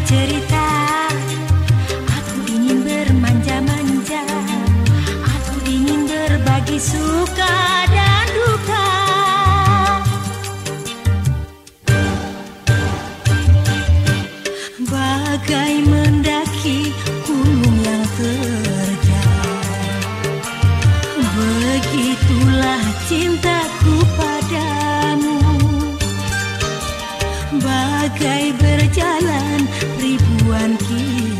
bercerita. Aku ingin bermanja-manja. Aku ingin berbagi suka dan duka. Bagai mendaki gunung yang terjal. Begitulah cintaku padamu. Bagai berjalan tuan kita.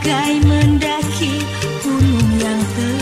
bagai mendaki gunung yang telah